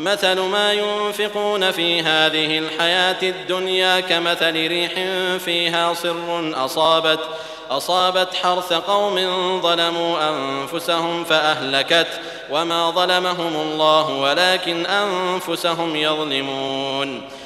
مثل ما ينفقون في هذه الحياة الدنيا كمثل ريح فيها صر أصابت أصابت حرث قوم ظلموا أنفسهم فأهلكت. وما ظلمهم الله ولكن أنفسهم يظلمون.